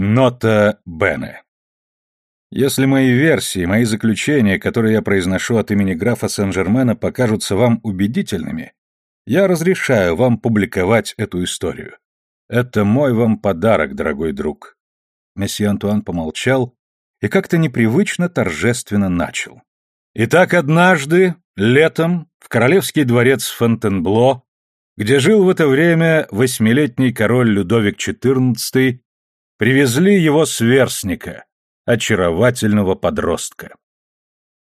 Нота Бене. Если мои версии, мои заключения, которые я произношу от имени графа Сен-Жермена, покажутся вам убедительными, я разрешаю вам публиковать эту историю. Это мой вам подарок, дорогой друг. Месье Антуан помолчал и как-то непривычно торжественно начал. Итак, однажды, летом, в королевский дворец Фонтенбло, где жил в это время восьмилетний король Людовик XIV, Привезли его сверстника, очаровательного подростка.